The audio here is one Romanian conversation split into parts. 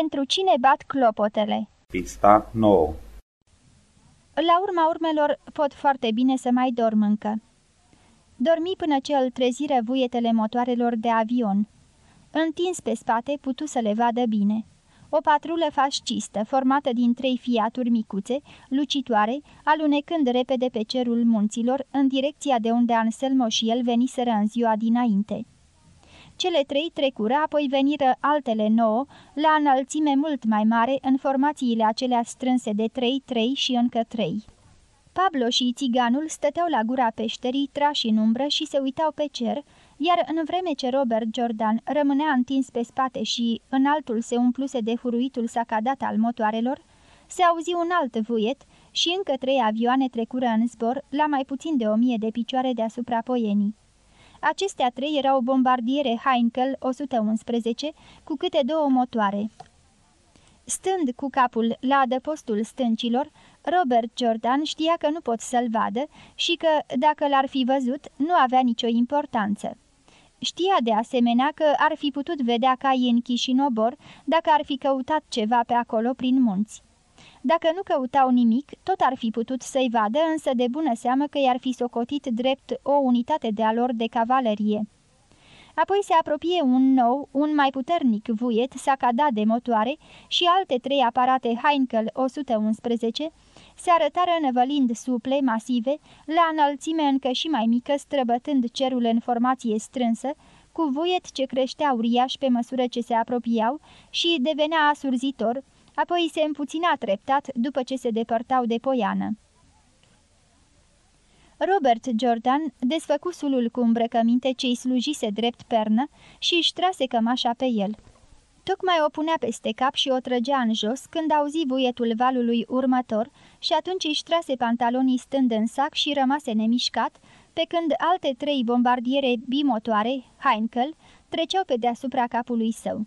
Pentru cine bat clopotele? Pista 9 La urma urmelor pot foarte bine să mai dorm încă. Dormi până ce îl trezire vuietele motoarelor de avion. Întins pe spate, putu să le vadă bine. O patrulă fascistă, formată din trei fiaturi micuțe, lucitoare, alunecând repede pe cerul munților, în direcția de unde Anselmo și el veniseră în ziua dinainte. Cele trei trecură, apoi veniră altele nouă, la înălțime mult mai mare, în formațiile acelea strânse de trei, trei și încă trei. Pablo și țiganul stăteau la gura peșterii, trași în umbră și se uitau pe cer, iar în vreme ce Robert Jordan rămânea întins pe spate și în altul se umpluse de furuitul sacadat al motoarelor, se auzi un alt vuiet și încă trei avioane trecură în zbor la mai puțin de o mie de picioare deasupra poienii. Acestea trei erau bombardiere Heinkel 111 cu câte două motoare. Stând cu capul la adăpostul stâncilor, Robert Jordan știa că nu pot să-l vadă și că, dacă l-ar fi văzut, nu avea nicio importanță. Știa de asemenea că ar fi putut vedea caii închiși în obor dacă ar fi căutat ceva pe acolo prin munți. Dacă nu căutau nimic, tot ar fi putut să-i vadă, însă de bună seamă că i-ar fi socotit drept o unitate de-a lor de cavalerie. Apoi se apropie un nou, un mai puternic vuiet sacadat de motoare și alte trei aparate Heinkel 111 se arătară năvălind suple, masive, la înălțime încă și mai mică, străbătând cerul în formație strânsă, cu vuiet ce creștea uriaș pe măsură ce se apropiau și devenea asurzitor, apoi se împuțina treptat după ce se depărtau de poiană. Robert Jordan desfăcu sulul cu îmbrăcăminte ce-i slujise drept pernă și își trase cămașa pe el. Tocmai o punea peste cap și o trăgea în jos când auzi vuietul valului următor și atunci își trase pantalonii stând în sac și rămase nemișcat, pe când alte trei bombardiere bimotoare, Heinkel, treceau pe deasupra capului său.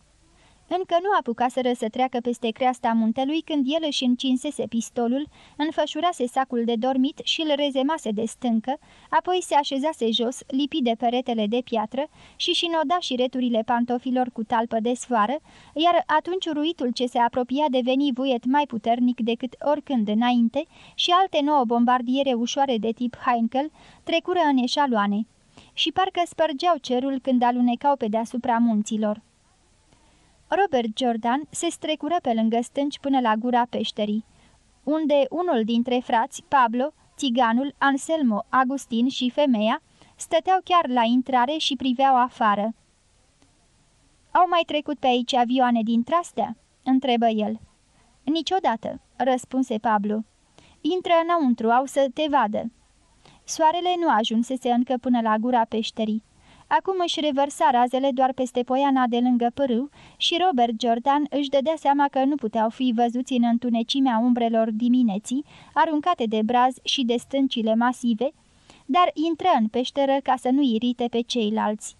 Încă nu apucaseră să treacă peste creasta muntelui când el își încinsese pistolul, înfășurase sacul de dormit și îl rezemase de stâncă, apoi se așezase jos, lipit de peretele de piatră și și noda și returile pantofilor cu talpă de sfoară, iar atunci ruitul ce se apropia deveni vuiet mai puternic decât oricând înainte și alte nouă bombardiere ușoare de tip Heinkel trecură în eșaloane și parcă spărgeau cerul când alunecau pe deasupra munților. Robert Jordan se strecură pe lângă stânci până la gura peșterii, unde unul dintre frați, Pablo, țiganul, Anselmo, Agustin și femeia, stăteau chiar la intrare și priveau afară. Au mai trecut pe aici avioane din trastea?" întrebă el. Niciodată," răspunse Pablo. Intră înăuntru, au să te vadă." Soarele nu ajunsese încă până la gura peșterii. Acum își revărsa razele doar peste poiana de lângă pârâu și Robert Jordan își dădea seama că nu puteau fi văzuți în întunecimea umbrelor dimineții, aruncate de braz și de stâncile masive, dar intră în peșteră ca să nu irite pe ceilalți.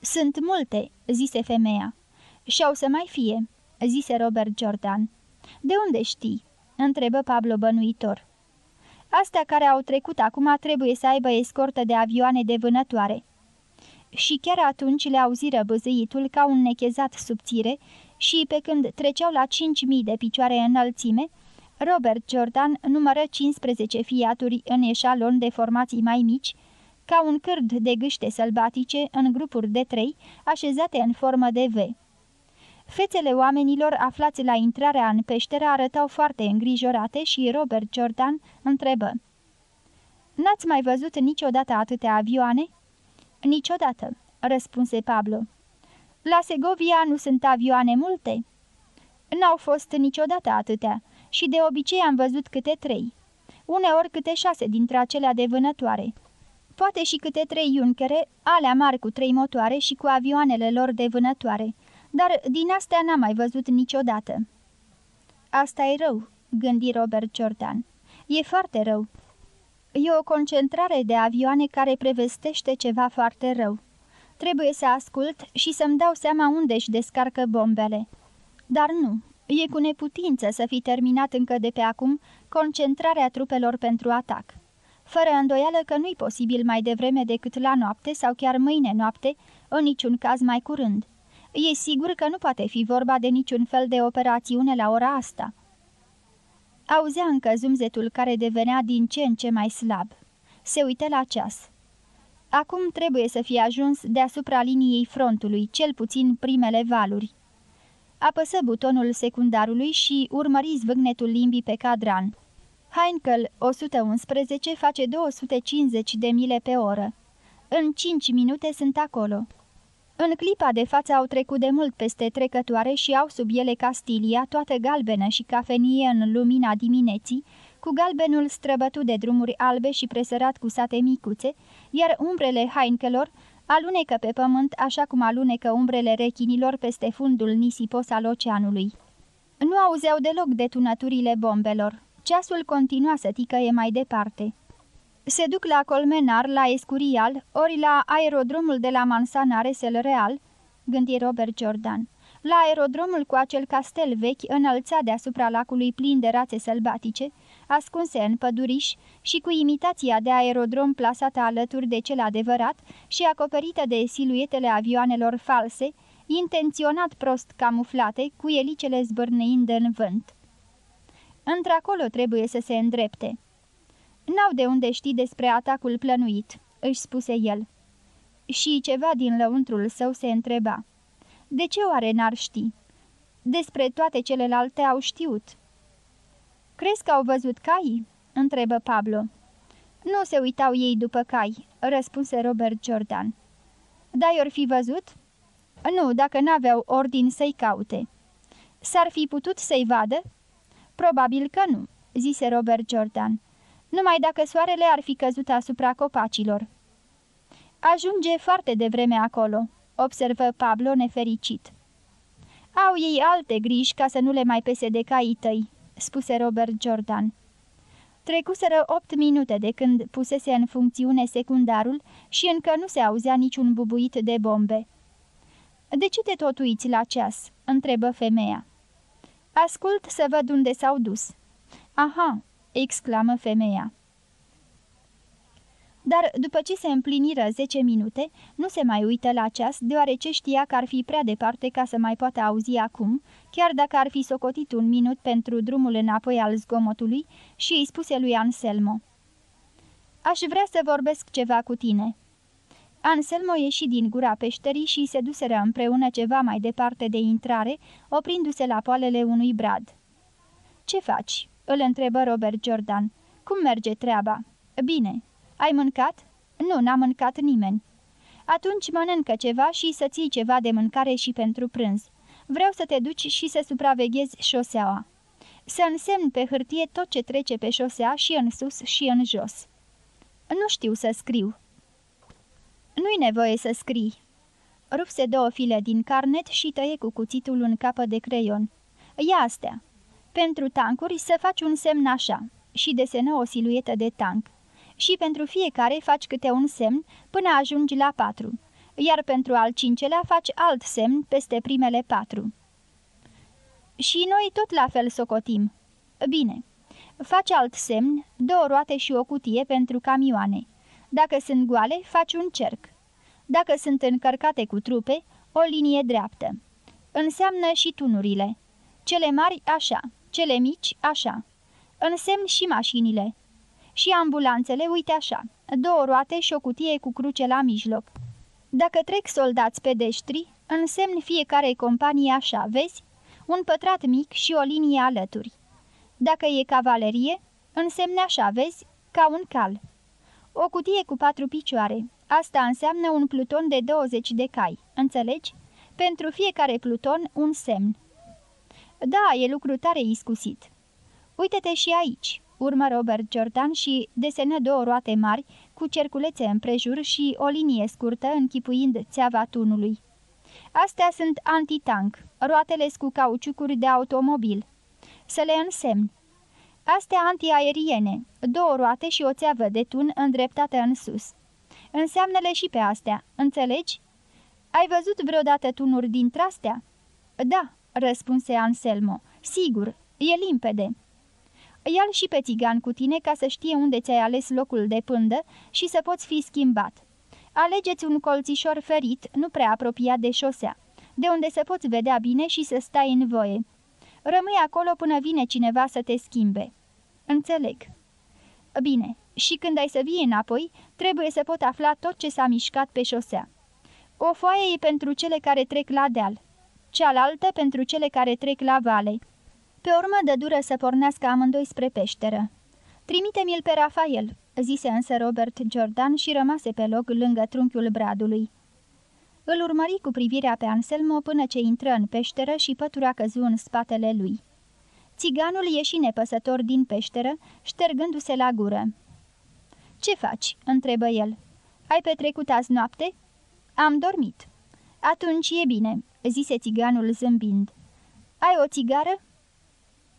Sunt multe," zise femeia. Și au să mai fie," zise Robert Jordan. De unde știi?" întrebă Pablo bănuitor. Astea care au trecut acum trebuie să aibă escortă de avioane de vânătoare. Și chiar atunci le auziră băzâitul ca un nechezat subțire și pe când treceau la 5.000 de picioare înălțime, Robert Jordan numără 15 fiaturi în eșalon de formații mai mici, ca un cârd de gâște sălbatice în grupuri de trei, așezate în formă de V. Fețele oamenilor aflați la intrarea în peșteră arătau foarte îngrijorate și Robert Jordan întrebă. N-ați mai văzut niciodată atâtea avioane?" Niciodată," răspunse Pablo. La Segovia nu sunt avioane multe?" N-au fost niciodată atâtea și de obicei am văzut câte trei. Uneori câte șase dintre acelea de vânătoare. Poate și câte trei iunchere, alea mari cu trei motoare și cu avioanele lor de vânătoare, dar din astea n-am mai văzut niciodată." Asta e rău," gândi Robert Jordan. E foarte rău. E o concentrare de avioane care prevestește ceva foarte rău. Trebuie să ascult și să-mi dau seama unde își descarcă bombele. Dar nu, e cu neputință să fi terminat încă de pe acum concentrarea trupelor pentru atac. Fără îndoială că nu-i posibil mai devreme decât la noapte sau chiar mâine noapte, în niciun caz mai curând E sigur că nu poate fi vorba de niciun fel de operațiune la ora asta. Auzea încă zumzetul care devenea din ce în ce mai slab. Se uită la ceas. Acum trebuie să fie ajuns deasupra liniei frontului, cel puțin primele valuri. Apăsă butonul secundarului și urmări zvâgnetul limbii pe cadran. Heinkel 111 face 250 de mile pe oră. În 5 minute sunt acolo. În clipa de față au trecut de mult peste trecătoare și au sub ele Castilia, toată galbenă și cafenie în lumina dimineții, cu galbenul străbătut de drumuri albe și presărat cu sate micuțe, iar umbrele hainkelor alunecă pe pământ așa cum alunecă umbrele rechinilor peste fundul nisipos al oceanului. Nu auzeau deloc detunăturile bombelor. Ceasul continua să ticăie mai departe. Se duc la Colmenar, la Escurial, ori la aerodromul de la Mansanare Sel Real, gândi Robert Jordan. La aerodromul cu acel castel vechi înălțat deasupra lacului plin de rațe sălbatice, ascunse în păduriș și cu imitația de aerodrom plasată alături de cel adevărat și acoperită de siluetele avioanelor false, intenționat prost camuflate, cu elicele zbârneind în vânt. Într-acolo trebuie să se îndrepte. N-au de unde ști despre atacul plănuit," își spuse el. Și ceva din lăuntrul său se întreba. De ce oare n-ar ști? Despre toate celelalte au știut. Crezi că au văzut caii?" întrebă Pablo. Nu se uitau ei după cai," răspunse Robert Jordan. Da, i-or fi văzut?" Nu, dacă n-aveau ordin să-i caute." S-ar fi putut să-i vadă?" Probabil că nu," zise Robert Jordan numai dacă soarele ar fi căzut asupra copacilor. Ajunge foarte devreme acolo, observă Pablo nefericit. Au ei alte griji ca să nu le mai pese de caii tăi, spuse Robert Jordan. Trecuseră opt minute de când pusese în funcțiune secundarul și încă nu se auzea niciun bubuit de bombe. De ce te tot uiți la ceas?" întrebă femeia. Ascult să văd unde s-au dus." Aha, exclamă femeia. Dar după ce se împliniră zece minute, nu se mai uită la ceas, deoarece știa că ar fi prea departe ca să mai poată auzi acum, chiar dacă ar fi socotit un minut pentru drumul înapoi al zgomotului și îi spuse lui Anselmo. Aș vrea să vorbesc ceva cu tine." Anselmo ieși din gura peșterii și se duseră împreună ceva mai departe de intrare, oprindu-se la poalele unui brad. Ce faci?" Îl întrebă Robert Jordan. Cum merge treaba?" Bine. Ai mâncat?" Nu, n-a mâncat nimeni." Atunci mănâncă ceva și să ții ceva de mâncare și pentru prânz. Vreau să te duci și să supraveghezi șoseaua. Să însemn pe hârtie tot ce trece pe șosea și în sus și în jos." Nu știu să scriu." Nu-i nevoie să scrii." Rupse două file din carnet și tăie cu cuțitul un capă de creion. Ia astea." Pentru tancuri să faci un semn așa și desenă o siluetă de tank. Și pentru fiecare faci câte un semn până ajungi la patru, iar pentru al cincelea faci alt semn peste primele patru. Și noi tot la fel socotim. Bine, faci alt semn, două roate și o cutie pentru camioane. Dacă sunt goale, faci un cerc. Dacă sunt încărcate cu trupe, o linie dreaptă. Înseamnă și tunurile. Cele mari așa, cele mici, așa. Însemn și mașinile. Și ambulanțele, uite așa, două roate și o cutie cu cruce la mijloc. Dacă trec soldați pe deștri, însemn fiecare companie așa, vezi? Un pătrat mic și o linie alături. Dacă e cavalerie, însemne așa, vezi? Ca un cal. O cutie cu patru picioare. Asta înseamnă un pluton de 20 de cai, înțelegi? Pentru fiecare pluton un semn. Da, e lucru tare iscusit." Uite-te și aici," urmă Robert Jordan și desenă două roate mari cu cerculețe împrejur și o linie scurtă închipuind țeava tunului. Astea sunt antitank, roatele cu cauciucuri de automobil. Să le însemn. Astea antiaeriene, două roate și o țeavă de tun îndreptată în sus. Înseamnă-le și pe astea, înțelegi? Ai văzut vreodată tunuri dintre astea? Da, răspunse Anselmo. Sigur, e limpede. Ia-l și pe țigan cu tine ca să știe unde ți-ai ales locul de pândă și să poți fi schimbat. Alegeți un colțișor ferit, nu prea apropiat de șosea. de unde să poți vedea bine și să stai în voie. Rămâi acolo până vine cineva să te schimbe." Înțeleg." Bine, și când ai să vii înapoi, trebuie să pot afla tot ce s-a mișcat pe șosea. O foaie e pentru cele care trec la deal, cealaltă pentru cele care trec la vale. Pe urmă dă dură să pornească amândoi spre peșteră. Trimite-mi-l pe Rafael," zise însă Robert Jordan și rămase pe loc lângă trunchiul bradului. Îl urmări cu privirea pe Anselmo până ce intră în peșteră și pătura căzu în spatele lui. Țiganul ieși nepăsător din peșteră, ștergându-se la gură. Ce faci?" întrebă el. Ai petrecut azi noapte?" Am dormit." Atunci e bine," zise țiganul zâmbind. Ai o țigară?"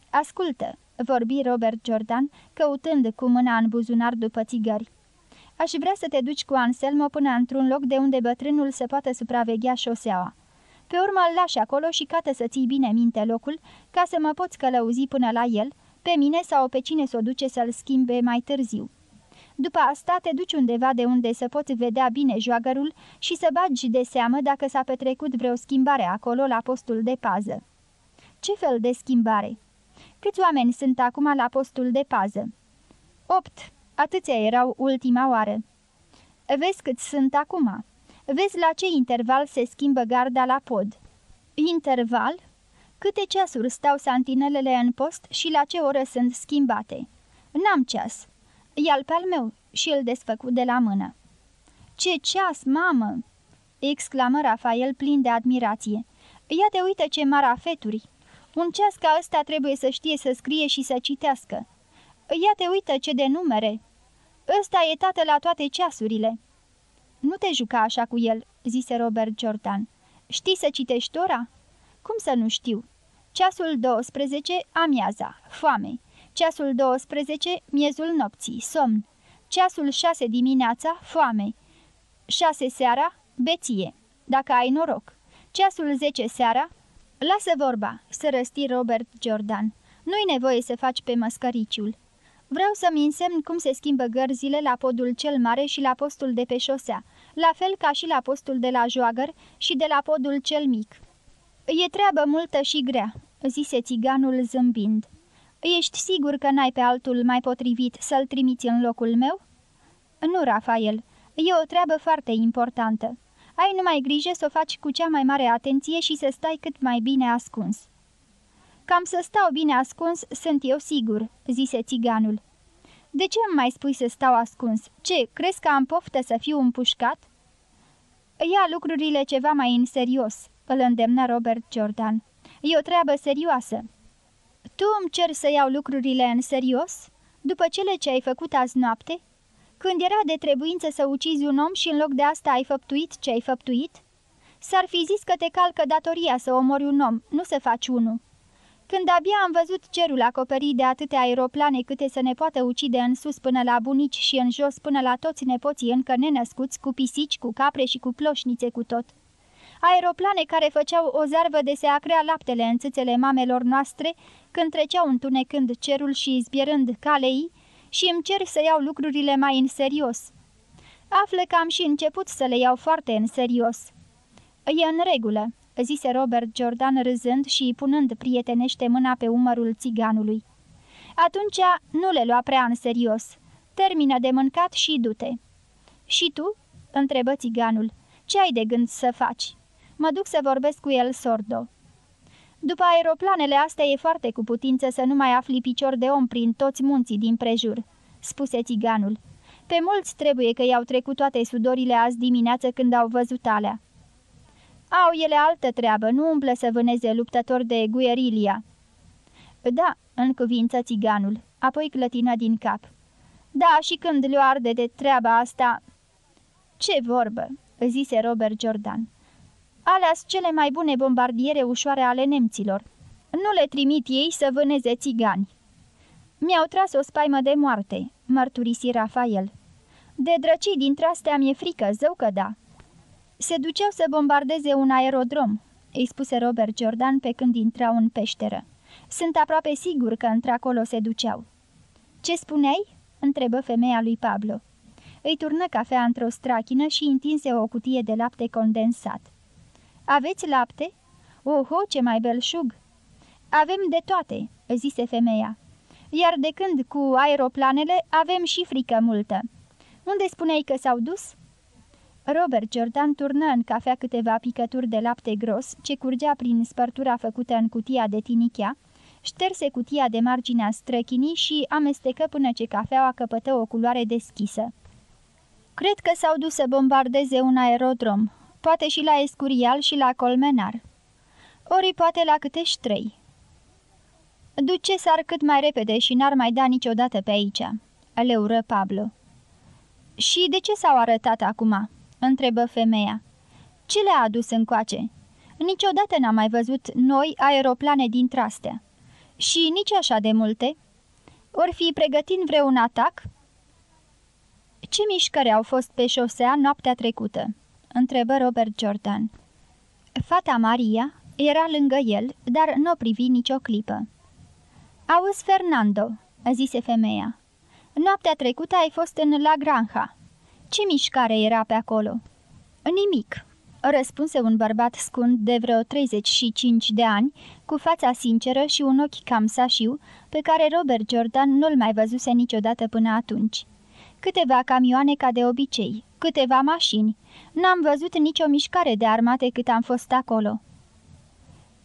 Ascultă," vorbi Robert Jordan, căutând cu mâna în buzunar după țigări. Aș vrea să te duci cu Anselmo până într-un loc de unde bătrânul se poate supraveghea șoseaua. Pe urmă îl lași acolo și cată să ții bine minte locul, ca să mă poți călăuzi până la el, pe mine sau pe cine s-o duce să-l schimbe mai târziu. După asta te duci undeva de unde să poți vedea bine joagărul și să bagi de seamă dacă s-a petrecut vreo schimbare acolo la postul de pază. Ce fel de schimbare? Câți oameni sunt acum la postul de pază? Opt. Atâția erau ultima oară. Vezi cât sunt acum. Vezi la ce interval se schimbă garda la pod. Interval? Câte ceasuri stau santinelele în post și la ce oră sunt schimbate? N-am ceas. Ia-l pe al meu și îl desfăcu de la mână. Ce ceas, mamă!" exclamă Rafael plin de admirație. Ia te uită ce marafeturi! Un ceas ca ăsta trebuie să știe să scrie și să citească. Ia te uită ce de numere! Ăsta e tată la toate ceasurile!" Nu te juca așa cu el," zise Robert Jordan. Știi să citești ora?" Cum să nu știu?" Ceasul 12, amiaza, foame. Ceasul 12, miezul nopții, somn. Ceasul 6 dimineața, foame. 6 seara, beție, dacă ai noroc. Ceasul 10 seara, lasă vorba, să răsti Robert Jordan. Nu-i nevoie să faci pe măscăriciul. Vreau să-mi însemn cum se schimbă gărzile la podul cel mare și la postul de pe șosea, la fel ca și la postul de la joagăr și de la podul cel mic. E treabă multă și grea," zise țiganul zâmbind. Ești sigur că n-ai pe altul mai potrivit să-l trimiți în locul meu?" Nu, Rafael, e o treabă foarte importantă. Ai numai grijă să o faci cu cea mai mare atenție și să stai cât mai bine ascuns." Cam să stau bine ascuns, sunt eu sigur," zise țiganul. De ce îmi mai spui să stau ascuns? Ce, crezi că am poftă să fiu împușcat?" Ia lucrurile ceva mai în serios," îl îndemnă Robert Jordan. E o treabă serioasă." Tu îmi cer să iau lucrurile în serios? După cele ce ai făcut azi noapte? Când era de trebuință să ucizi un om și în loc de asta ai făptuit ce ai făptuit? S-ar fi zis că te calcă datoria să omori un om, nu să faci unul. Când abia am văzut cerul acoperit de atâtea aeroplane câte să ne poată ucide în sus până la bunici și în jos până la toți nepoții încă nenăscuți, cu pisici, cu capre și cu ploșnițe cu tot. Aeroplane care făceau o zarvă de se acrea laptele în țâțele mamelor noastre când treceau întunecând cerul și zbierând calei și îmi cer să iau lucrurile mai în serios. Află că am și început să le iau foarte în serios. E în regulă, zise Robert Jordan râzând și punând prietenește mâna pe umărul țiganului. Atunci nu le lua prea în serios. Termină de mâncat și du-te. Și tu?" întrebă țiganul. Ce ai de gând să faci?" Mă duc să vorbesc cu el sordo." După aeroplanele astea e foarte cu putință să nu mai afli picior de om prin toți munții din prejur," spuse țiganul. Pe mulți trebuie că i-au trecut toate sudorile azi dimineață când au văzut alea." Au ele altă treabă, nu umblă să vâneze luptător de guerilia." Da," în cuvință țiganul, apoi clătină din cap. Da, și când le arde de treaba asta..." Ce vorbă!" zise Robert Jordan alea cele mai bune bombardiere ușoare ale nemților. Nu le trimit ei să vâneze țigani. Mi-au tras o spaimă de moarte, mărturisi Rafael. De drăcii dintre astea mi-e frică, zău că da. Se duceau să bombardeze un aerodrom, îi spuse Robert Jordan pe când intrau în peșteră. Sunt aproape sigur că într-acolo se duceau. Ce spuneai?" întrebă femeia lui Pablo. Îi turnă cafea într-o strachină și întinse o cutie de lapte condensat. Aveți lapte?" Oho, ce mai belșug!" Avem de toate," zise femeia. Iar de când cu aeroplanele avem și frică multă. Unde spuneai că s-au dus?" Robert Jordan turnă în cafea câteva picături de lapte gros ce curgea prin spărtura făcută în cutia de tinichea, șterse cutia de marginea străchinii și amestecă până ce cafeaua căpătă o culoare deschisă. Cred că s-au dus să bombardeze un aerodrom, poate și la Escurial și la Colmenar. Ori poate la câte trei. Duce s-ar cât mai repede și n-ar mai da niciodată pe aici, le ură Pablo. Și de ce s-au arătat acum?" întrebă femeia. Ce le-a adus încoace? Niciodată n-am mai văzut noi aeroplane din trastea. Și nici așa de multe. Or fi pregătind vreun atac?" Ce mișcări au fost pe șosea noaptea trecută?" Întrebă Robert Jordan. Fata Maria era lângă el, dar nu o privi nicio clipă. Auzi, Fernando," zise femeia. Noaptea trecută ai fost în La Granja. Ce mișcare era pe acolo?" Nimic," răspunse un bărbat scund de vreo 35 de ani, cu fața sinceră și un ochi cam sașiu, pe care Robert Jordan nu-l mai văzuse niciodată până atunci. Câteva camioane ca de obicei, câteva mașini. N-am văzut nicio mișcare de armate cât am fost acolo."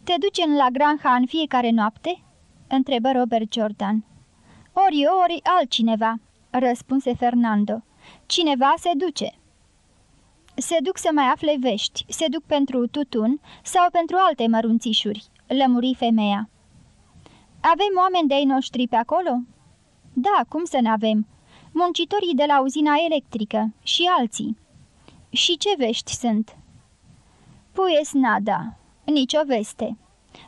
Te duci în la granja în fiecare noapte?" întrebă Robert Jordan. Ori eu, ori altcineva," răspunse Fernando. Cineva se duce." Se duc să mai afle vești, se duc pentru tutun sau pentru alte mărunțișuri," lămuri femeia. Avem oameni de-ai noștri pe acolo?" Da, cum să n-avem? Muncitorii de la uzina electrică și alții." Și ce vești sunt?" Pues nada, nicio veste.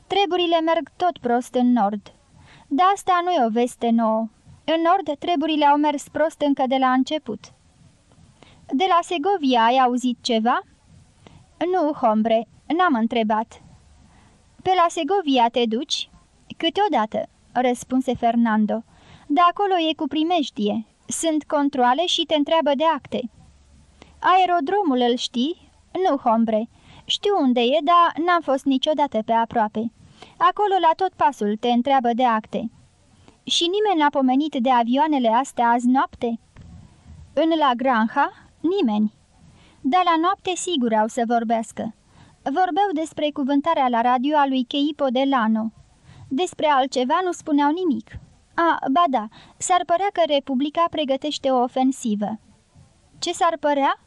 Treburile merg tot prost în nord. Dar asta nu e o veste nouă. În nord, treburile au mers prost încă de la început. De la Segovia ai auzit ceva?" Nu, hombre, n-am întrebat." Pe la Segovia te duci?" Câteodată," răspunse Fernando. De acolo e cu primejdie. Sunt controle și te întreabă de acte." Aerodromul îl știi?" Nu, hombre. Știu unde e, dar n-am fost niciodată pe aproape." Acolo la tot pasul te întreabă de acte." Și nimeni n-a pomenit de avioanele astea azi noapte?" În la Granja? Nimeni." Dar la noapte sigur au să vorbească. Vorbeau despre cuvântarea la radio a lui Cheipo de Lano. Despre altceva nu spuneau nimic. A, ba da, s-ar părea că Republica pregătește o ofensivă. Ce s-ar părea?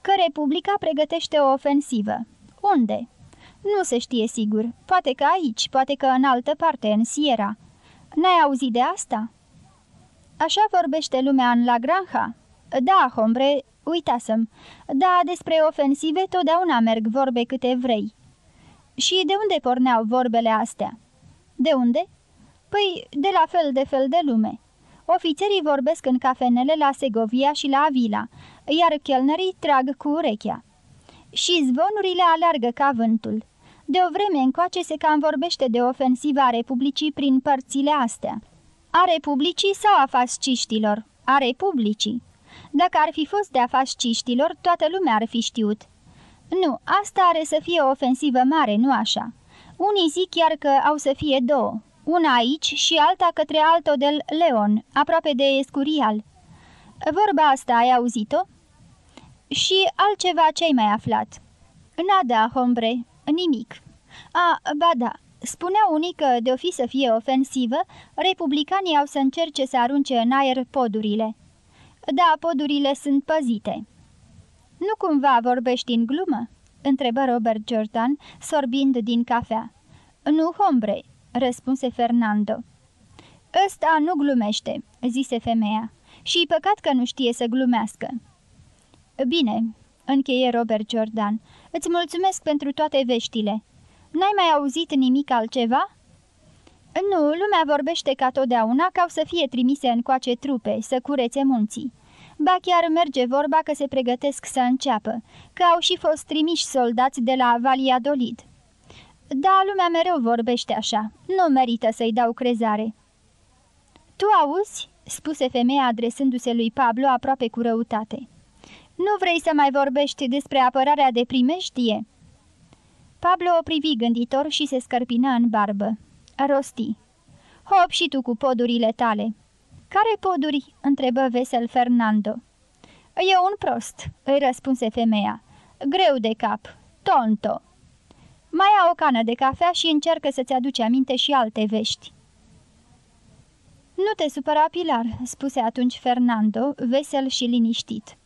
Că Republica pregătește o ofensivă. Unde? Nu se știe sigur. Poate că aici, poate că în altă parte, în Sierra. N-ai auzit de asta?" Așa vorbește lumea în La Granja?" Da, hombre, uitasem. Da, despre ofensive totdeauna merg vorbe câte vrei." Și de unde porneau vorbele astea?" De unde?" Păi, de la fel de fel de lume. Ofițerii vorbesc în cafenele la Segovia și la Avila, iar chelnerii trag cu urechea. Și zvonurile alergă ca vântul. De o vreme încoace se cam vorbește de ofensiva Republicii prin părțile astea. A Republicii sau a fasciștilor? A Republicii. Dacă ar fi fost de a fasciștilor, toată lumea ar fi știut. Nu, asta are să fie o ofensivă mare, nu așa. Unii zic chiar că au să fie două. Una aici și alta către Alto del Leon, aproape de Escurial. Vorba asta ai auzit-o? Și altceva ce-ai mai aflat? Nada, hombre, Nimic. A, ba da, spuneau unii că, de-o fi să fie ofensivă, republicanii au să încerce să arunce în aer podurile. Da, podurile sunt păzite. Nu cumva vorbești în glumă?" întrebă Robert Jordan, sorbind din cafea. Nu, hombre," răspunse Fernando. Ăsta nu glumește," zise femeia. Și păcat că nu știe să glumească." Bine," încheie Robert Jordan, Îți mulțumesc pentru toate veștile. N-ai mai auzit nimic altceva?" Nu, lumea vorbește ca totdeauna că au să fie trimise încoace trupe, să curețe munții. Ba chiar merge vorba că se pregătesc să înceapă, că au și fost trimiși soldați de la Valladolid. Da, lumea mereu vorbește așa, nu merită să-i dau crezare." Tu auzi?" spuse femeia adresându-se lui Pablo aproape cu răutate. Nu vrei să mai vorbești despre apărarea de primeștie?" Pablo o privi gânditor și se scărpină în barbă. Rosti. Hop și tu cu podurile tale. Care poduri?" întrebă vesel Fernando. E un prost," îi răspunse femeia. Greu de cap. Tonto." Mai ia o cană de cafea și încearcă să-ți aduci aminte și alte vești." Nu te supăra, Pilar," spuse atunci Fernando, vesel și liniștit.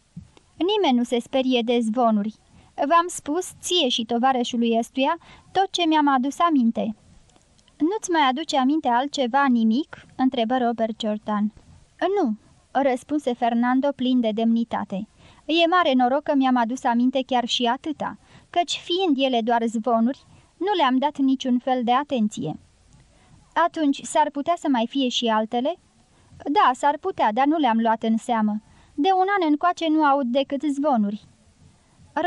Nimeni nu se sperie de zvonuri. V-am spus, ție și tovarășului ăstuia, tot ce mi-am adus aminte." Nu-ți mai aduce aminte altceva, nimic?" întrebă Robert Jordan. Nu," răspunse Fernando plin de demnitate. E mare noroc că mi-am adus aminte chiar și atâta, căci fiind ele doar zvonuri, nu le-am dat niciun fel de atenție." Atunci s-ar putea să mai fie și altele?" Da, s-ar putea, dar nu le-am luat în seamă. De un an încoace nu aud decât zvonuri."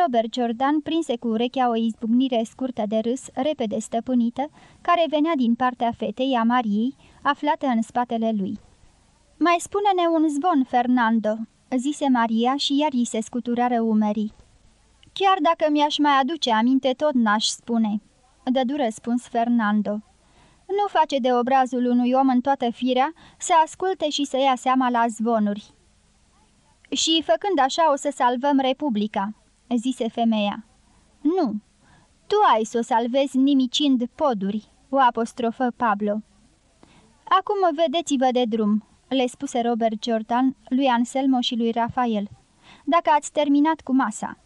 Robert Jordan prinse cu urechea o izbucnire scurtă de râs, repede stăpânită, care venea din partea fetei a Mariei, aflată în spatele lui. Mai spune-ne un zvon, Fernando," zise Maria și iar îi se scuturară umerii. Chiar dacă mi-aș mai aduce aminte, tot n-aș spune," dădu răspuns Fernando. Nu face de obrazul unui om în toată firea să asculte și să ia seama la zvonuri." Și făcând așa o să salvăm Republica," zise femeia. Nu, tu ai să o salvezi nimicind poduri," o apostrofă Pablo. Acum vedeți-vă de drum," le spuse Robert Jordan lui Anselmo și lui Rafael. Dacă ați terminat cu masa."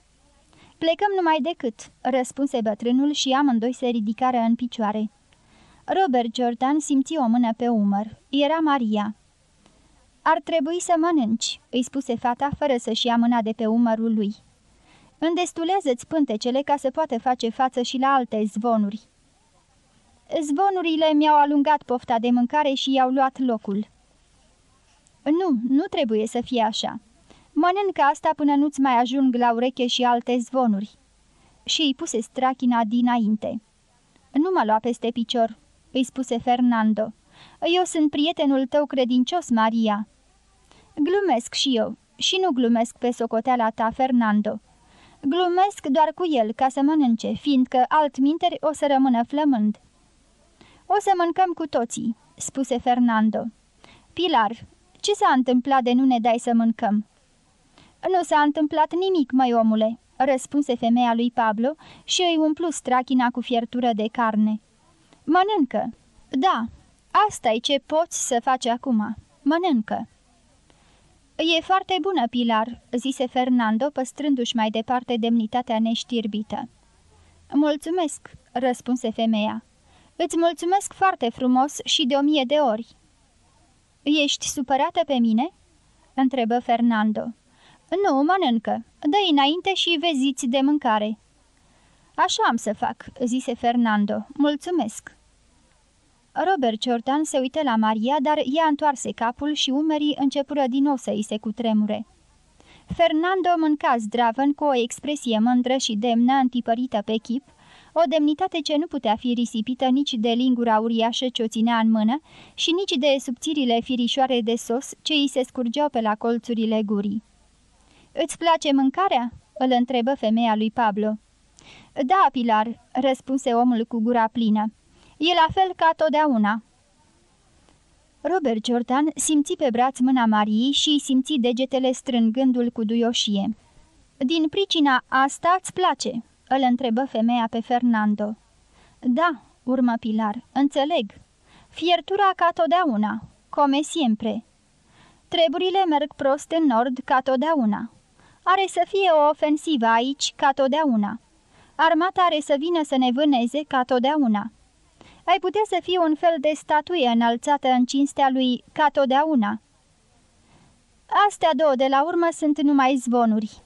Plecăm numai decât," răspunse bătrânul și amândoi se ridicară în picioare. Robert Jordan simți o mână pe umăr. Era Maria. Ar trebui să mănânci," îi spuse fata fără să-și ia mâna de pe umărul lui. Îndestulează-ți pântecele ca să poată face față și la alte zvonuri." Zvonurile mi-au alungat pofta de mâncare și i-au luat locul." Nu, nu trebuie să fie așa. Mănâncă asta până nu-ți mai ajung la ureche și alte zvonuri." Și îi puse strachina dinainte. Nu mă lua peste picior," îi spuse Fernando. Eu sunt prietenul tău credincios, Maria." Glumesc și eu, și nu glumesc pe socoteala ta, Fernando. Glumesc doar cu el ca să mănânce, fiindcă altminteri o să rămână flămând." O să mâncăm cu toții," spuse Fernando. Pilar, ce s-a întâmplat de nu ne dai să mâncăm?" Nu s-a întâmplat nimic, mai omule," răspunse femeia lui Pablo și îi umplu strachina cu fiertură de carne. Mănâncă!" Da, asta e ce poți să faci acum. Mănâncă!" E foarte bună, Pilar," zise Fernando, păstrându-și mai departe demnitatea neștirbită. Mulțumesc," răspunse femeia. Îți mulțumesc foarte frumos și de o mie de ori." Ești supărată pe mine?" întrebă Fernando. Nu, mănâncă. dă înainte și veziți de mâncare." Așa am să fac," zise Fernando. Mulțumesc." Robert Jordan se uită la Maria, dar ea întoarse capul și umerii începură din nou să îi se cutremure. Fernando mânca zdravăn cu o expresie mândră și demnă întipărită pe chip, o demnitate ce nu putea fi risipită nici de lingura uriașă ce o ținea în mână și nici de subțirile firișoare de sos ce îi se scurgeau pe la colțurile gurii. Îți place mâncarea?" îl întrebă femeia lui Pablo. Da, Pilar," răspunse omul cu gura plină. E la fel ca totdeauna." Robert Jordan simți pe braț mâna Mariei și îi simți degetele strângându-l cu duioșie. Din pricina asta îți place?" îl întrebă femeia pe Fernando. Da," urmă Pilar, înțeleg. Fiertura ca totdeauna, come siempre. Treburile merg prost în nord ca totdeauna. Are să fie o ofensivă aici ca totdeauna. Armata are să vină să ne vâneze ca totdeauna. Ai putea să fii un fel de statuie înălțată în cinstea lui ca totdeauna. Astea două de la urmă sunt numai zvonuri.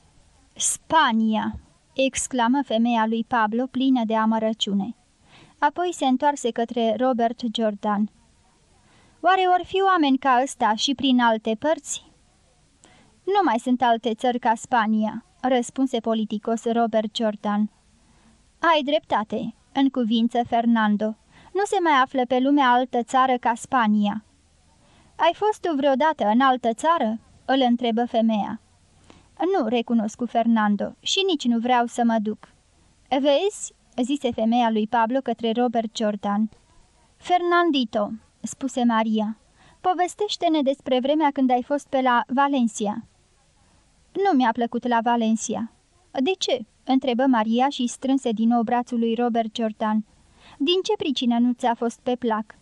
Spania! exclamă femeia lui Pablo plină de amărăciune. Apoi se întoarse către Robert Jordan. Oare or fi oameni ca ăsta și prin alte părți? Nu mai sunt alte țări ca Spania, răspunse politicos Robert Jordan. Ai dreptate, în cuvință Fernando. Nu se mai află pe lume altă țară ca Spania. Ai fost tu vreodată în altă țară?" îl întrebă femeia. Nu, recunosc cu Fernando, și nici nu vreau să mă duc." Vezi?" zise femeia lui Pablo către Robert Jordan. Fernandito, spuse Maria, povestește-ne despre vremea când ai fost pe la Valencia. Nu mi-a plăcut la Valencia. De ce? întrebă Maria și strânse din nou brațul lui Robert Jordan. Din ce pricină nu ți-a fost pe plac?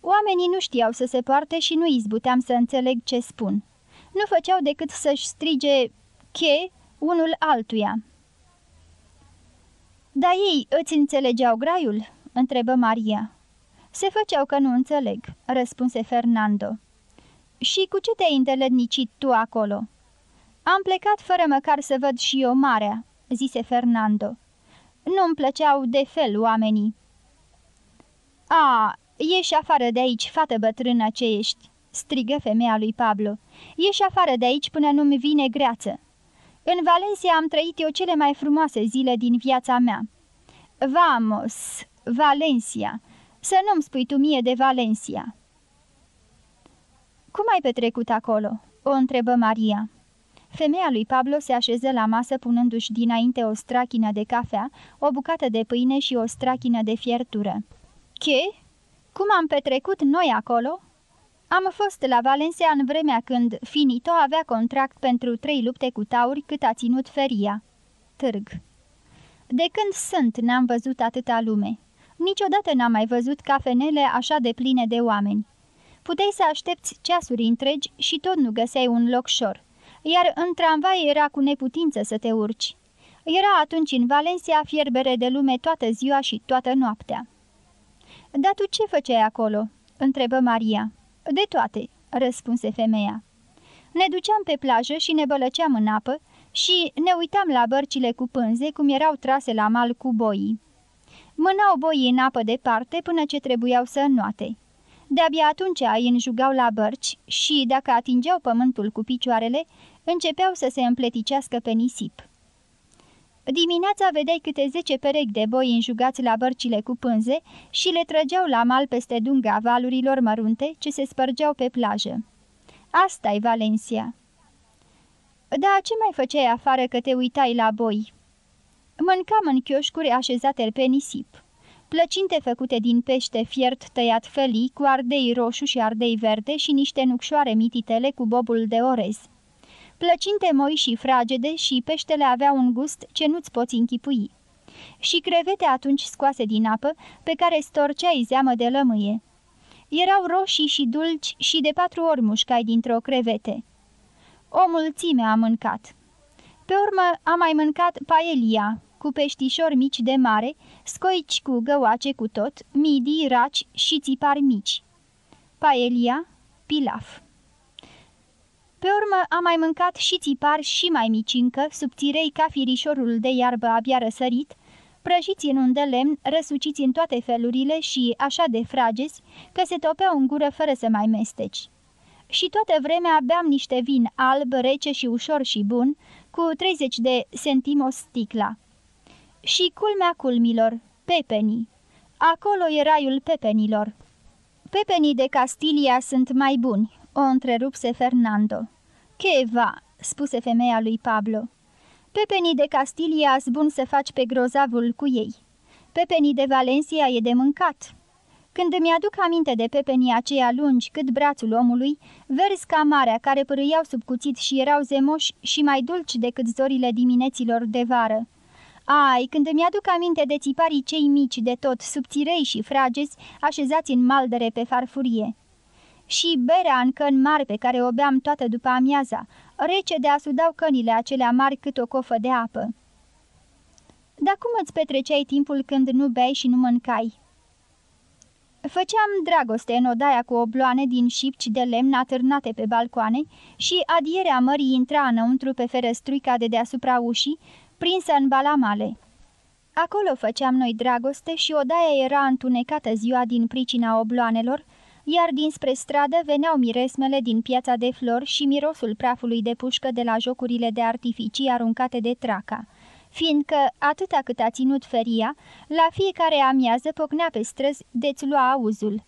Oamenii nu știau să se poarte și nu izbuteam să înțeleg ce spun. Nu făceau decât să-și strige che unul altuia. Dar ei îți înțelegeau graiul?" întrebă Maria. Se făceau că nu înțeleg," răspunse Fernando. Și cu ce te-ai îndeletnicit tu acolo?" Am plecat fără măcar să văd și eu marea," zise Fernando. Nu-mi plăceau de fel oamenii." A, ieși afară de aici, fată bătrână ce ești!" strigă femeia lui Pablo. Ieși afară de aici până nu-mi vine greață." În Valencia am trăit eu cele mai frumoase zile din viața mea. Vamos, Valencia, să nu-mi spui tu mie de Valencia. Cum ai petrecut acolo?" o întrebă Maria. Femeia lui Pablo se așeză la masă punându-și dinainte o strachină de cafea, o bucată de pâine și o strachină de fiertură. Ce? Cum am petrecut noi acolo?" Am fost la Valencia în vremea când Finito avea contract pentru trei lupte cu tauri cât a ținut feria. Târg. De când sunt n-am văzut atâta lume. Niciodată n-am mai văzut cafenele așa de pline de oameni. Puteai să aștepți ceasuri întregi și tot nu găseai un loc șor, iar în tramvai era cu neputință să te urci. Era atunci în Valencia fierbere de lume toată ziua și toată noaptea. Dar tu ce făceai acolo?" întrebă Maria. De toate," răspunse femeia. Ne duceam pe plajă și ne bălăceam în apă și ne uitam la bărcile cu pânze cum erau trase la mal cu boii. Mânau boii în apă departe până ce trebuiau să înnoate. De-abia atunci îi înjugau la bărci și, dacă atingeau pământul cu picioarele, începeau să se împleticească pe nisip. Dimineața vedeai câte zece perechi de boi înjugați la bărcile cu pânze și le trăgeau la mal peste dunga valurilor mărunte ce se spărgeau pe plajă. asta e Valencia. Da, ce mai făceai afară că te uitai la boi?" Mâncam în chioșcuri așezate pe nisip. Plăcinte făcute din pește fiert tăiat felii cu ardei roșu și ardei verde și niște nucșoare mititele cu bobul de orez. Plăcinte moi și fragede și peștele avea un gust ce nu-ți poți închipui. Și crevete atunci scoase din apă, pe care storceai zeamă de lămâie. Erau roșii și dulci și de patru ori mușcai dintr-o crevete. O mulțime a mâncat. Pe urmă am mai mâncat paelia, cu peștișori mici de mare, scoici cu găoace cu tot, midii, raci și țipari mici. Paelia, pilaf. Pe urmă am mai mâncat și țipari și mai mici încă, subțirei ca firișorul de iarbă abia răsărit, prăjiți în un de lemn, răsuciți în toate felurile și așa de frageți, că se topeau în gură fără să mai mesteci. Și toată vremea beam niște vin alb, rece și ușor și bun, cu 30 de centimos sticla. Și culmea culmilor, pepenii. Acolo e raiul pepenilor. Pepenii de Castilia sunt mai buni, o întrerupse Fernando. Che va, spuse femeia lui Pablo. Pepenii de Castilia bun să faci pe grozavul cu ei. Pepenii de Valencia e de mâncat. Când mi-aduc aminte de pepenii aceia lungi cât brațul omului, verzi ca marea care părâiau sub cuțit și erau zemoși și mai dulci decât zorile dimineților de vară. Ai, când îmi aduc aminte de țiparii cei mici de tot, subțirei și frageți, așezați în maldere pe farfurie și berea în căni mari pe care o beam toată după amiaza, rece de asudau cănile acelea mari cât o cofă de apă. Dar cum îți petreceai timpul când nu beai și nu mâncai? Făceam dragoste în odaia cu obloane din șipci de lemn atârnate pe balcoane și adierea mării intra înăuntru pe ferăstruica de deasupra ușii, prinsă în balamale. Acolo făceam noi dragoste și odaia era întunecată ziua din pricina obloanelor, iar dinspre stradă veneau miresmele din piața de flori și mirosul prafului de pușcă de la jocurile de artificii aruncate de traca, fiindcă, atâta cât a ținut feria, la fiecare amiază pocnea pe străzi de-ți lua auzul.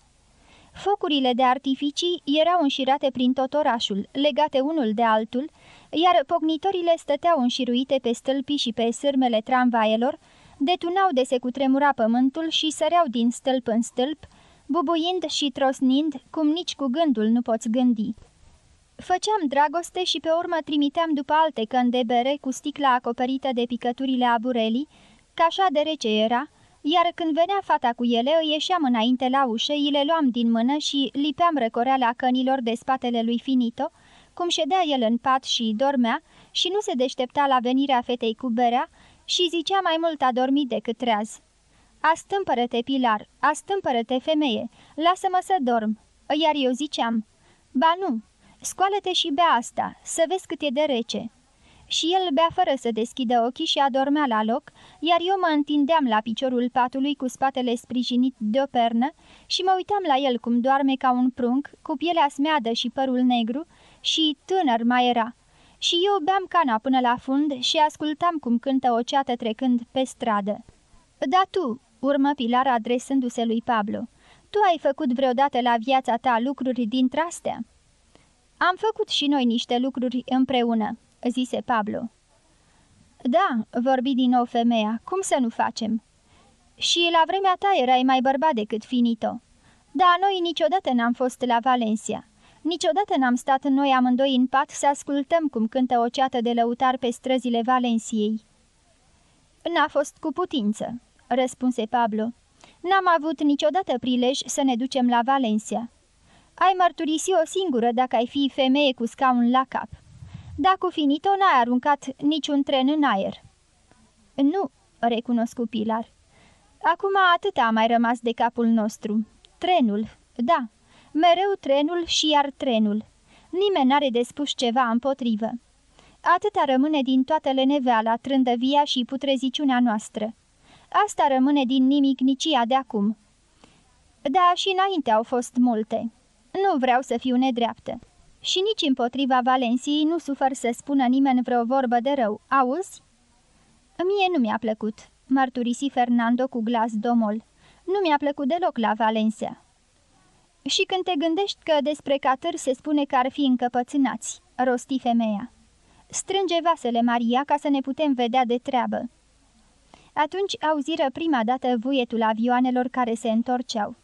Focurile de artificii erau înșirate prin tot orașul, legate unul de altul, iar pocnitorile stăteau înșiruite pe stâlpii și pe sârmele tramvaielor, detunau de se cutremura pământul și săreau din stâlp în stâlp, bubuind și trosnind, cum nici cu gândul nu poți gândi. Făceam dragoste și pe urmă trimiteam după alte căni de bere cu sticla acoperită de picăturile aburelii, că așa de rece era, iar când venea fata cu ele, îi ieșeam înainte la ușă, îi le luam din mână și lipeam răcoreala cănilor de spatele lui Finito, cum ședea el în pat și dormea și nu se deștepta la venirea fetei cu berea și zicea mai mult a dormit decât treaz. Astâmpără-te, Pilar, astâmpără-te, femeie, lasă-mă să dorm. Iar eu ziceam, ba nu, scoală-te și bea asta, să vezi cât e de rece și el bea fără să deschidă ochii și adormea la loc, iar eu mă întindeam la piciorul patului cu spatele sprijinit de o pernă și mă uitam la el cum doarme ca un prunc, cu pielea smeadă și părul negru, și tânăr mai era. Și eu beam cana până la fund și ascultam cum cântă o ceată trecând pe stradă. Da tu, urmă Pilar adresându-se lui Pablo, tu ai făcut vreodată la viața ta lucruri dintre astea? Am făcut și noi niște lucruri împreună, zise Pablo. Da, vorbi din nou femeia, cum să nu facem? Și la vremea ta erai mai bărbat decât finito. Da, noi niciodată n-am fost la Valencia. Niciodată n-am stat noi amândoi în pat să ascultăm cum cântă o ceată de lăutar pe străzile Valenciei. N-a fost cu putință, răspunse Pablo. N-am avut niciodată prilej să ne ducem la Valencia. Ai mărturisi o singură dacă ai fi femeie cu scaun la cap. Dar cu finito n-ai aruncat niciun tren în aer." Nu," recunoscu Pilar. Acum atât a mai rămas de capul nostru. Trenul, da, mereu trenul și iar trenul. Nimeni n-are de spus ceva împotrivă. Atâta rămâne din toată leneveala, trândăvia și putreziciunea noastră. Asta rămâne din nimic nicia de acum. Da, și înainte au fost multe. Nu vreau să fiu nedreaptă. Și nici împotriva Valenției nu sufăr să spună nimeni vreo vorbă de rău, auzi? Mie nu mi-a plăcut, mărturisi Fernando cu glas domol. Nu mi-a plăcut deloc la Valencia. Și când te gândești că despre catăr se spune că ar fi încăpățânați, rosti femeia. Strânge vasele, Maria, ca să ne putem vedea de treabă. Atunci auziră prima dată vuietul avioanelor care se întorceau.